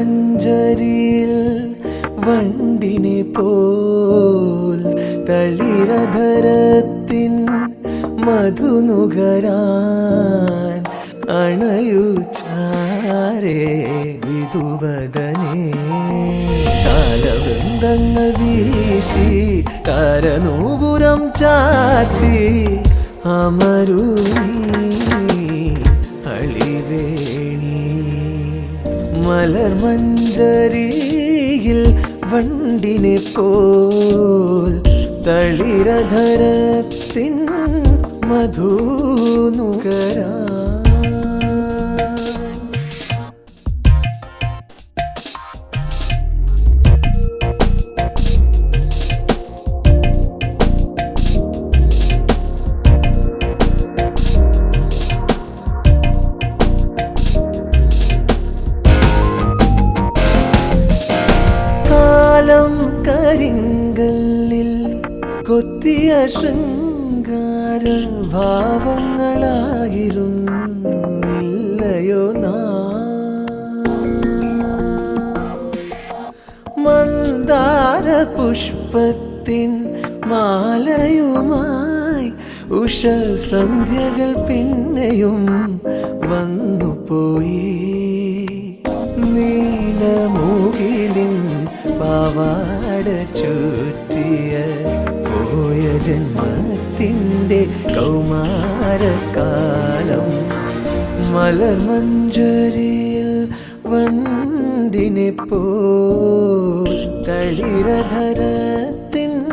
മലർമഞ്ചരിയിൽ വണ്ടിനെ പോൽ തളിരധരത്തിൻ മധുനുകരാൻ അണയുച്ചാരേ ചാരേ വിധുവദനേ താലവൃന്ദങ്ങൾ വീശി താരനൂപുരം ചാത്തി അമരു അളിവേണി. മലർമഞ്ചരിയിൽ വണ്ടിനെ പോൽ തളിരധരത്തിൻ മധുനുകരാ കാലം കരിങ്കല്ലിൽ കൊത്തിയ ശൃംഗാര ഭാവങ്ങളായിരുന്നില്ലയോ മന്ദാര പുഷ്പത്തിൻ മാലയുമായി ഉഷ സന്ധ്യകൾ പിന്നെയും വന്നു പോയി. നീലമൂകിലിൻ പാവാട ചുറ്റിയ പോയ ജന്മത്തിന്റെ കൗമാരക്കാലം മലർമഞ്ചരിയിൽ വണ്ടിനെ പോളിരധരത്തിൻ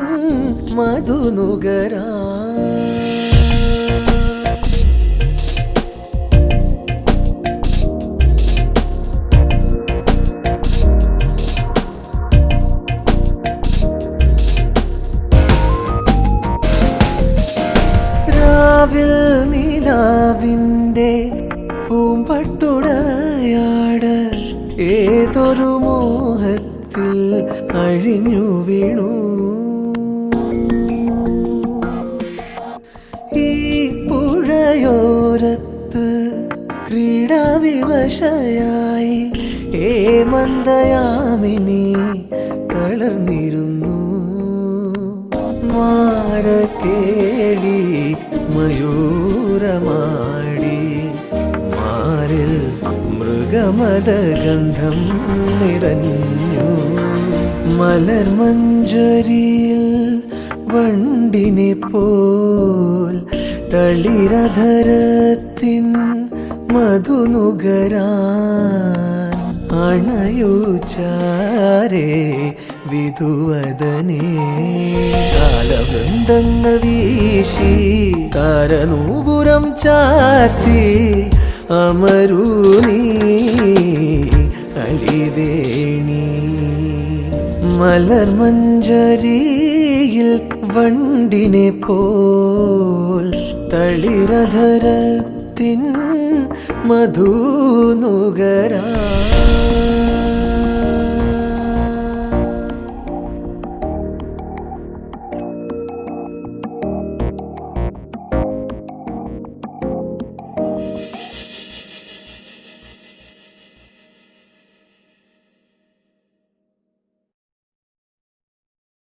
മധുനുകരാ നിലാവിന്റെ പൂമ്പട്ടുടയാട് ഏതൊരു മോഹത്തിൽ അഴിഞ്ഞു വീണു. ഈ പുഴയോരത്ത് ക്രീഡാവിവശയായി ഏ മന്ദയാമിനി തളർന്നിരുന്നു മാരക്കേളി മയൂരമാടി മാറിൽ മൃഗമദഗന്ധം നിറഞ്ഞു. മലർമഞ്ജരിയിൽ വണ്ടിനെ പോൽ തളിരധരത്തിൻ മധുനുകരാൻ അണയു ചാരേ വിധുവദനേ കാലവൃന്ദങ്ങൾ വീശി താരനൂപുരം ചാർത്തി അമരു നീ അളിവേണി. മലർമഞ്ചരിയിൽ വണ്ടിനെ പോൽ തളിരധരത്തിൻ മധുനുകരാ